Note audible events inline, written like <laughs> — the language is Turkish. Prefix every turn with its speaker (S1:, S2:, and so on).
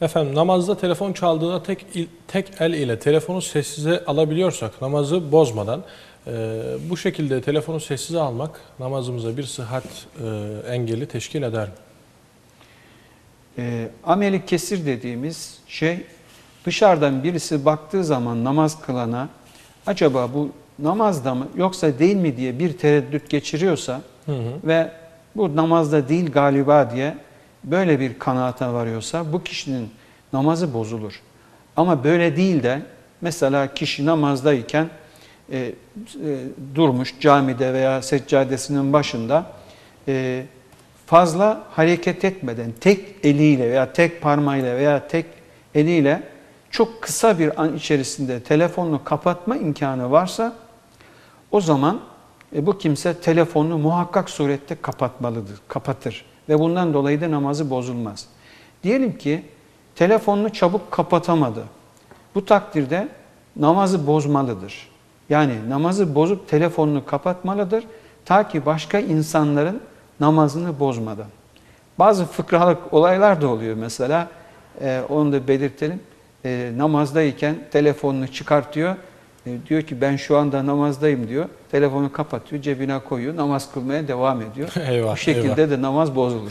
S1: Efendim namazda telefon çaldığında tek il- tek el ile telefonu sessize alabiliyorsak namazı bozmadan e, bu şekilde telefonu sessize almak namazımıza bir sıhhat e, engeli teşkil eder mi?
S2: E, ameli kesir dediğimiz şey dışarıdan birisi baktığı zaman namaz kılana acaba bu namazda mı yoksa değil mi diye bir tereddüt geçiriyorsa
S1: Hı hı.
S2: ve bu namazda değil galiba diye böyle bir kanaata varıyorsa bu kişinin namazı bozulur. Ama böyle değil de mesela kişi namazdayken e, e, durmuş camide veya seccadesinin başında e, fazla hareket etmeden tek eliyle veya tek parmağıyla veya tek eliyle çok kısa bir an içerisinde telefonunu kapatma imkanı varsa o zaman e, bu kimse telefonunu muhakkak surette kapatmalıdır, kapatır ve bundan dolayı da namazı bozulmaz. Diyelim ki telefonunu çabuk kapatamadı. Bu takdirde namazı bozmalıdır. Yani namazı bozup telefonunu kapatmalıdır ta ki başka insanların namazını bozmadan. Bazı fıkralık olaylar da oluyor mesela. E, onu da belirtelim. E, namazdayken telefonunu çıkartıyor. E, diyor ki ben şu anda namazdayım diyor. Telefonu kapatıyor, cebine koyuyor, namaz kılmaya devam ediyor. <laughs>
S1: eyvah,
S2: Bu şekilde
S1: eyvah.
S2: de namaz bozulur.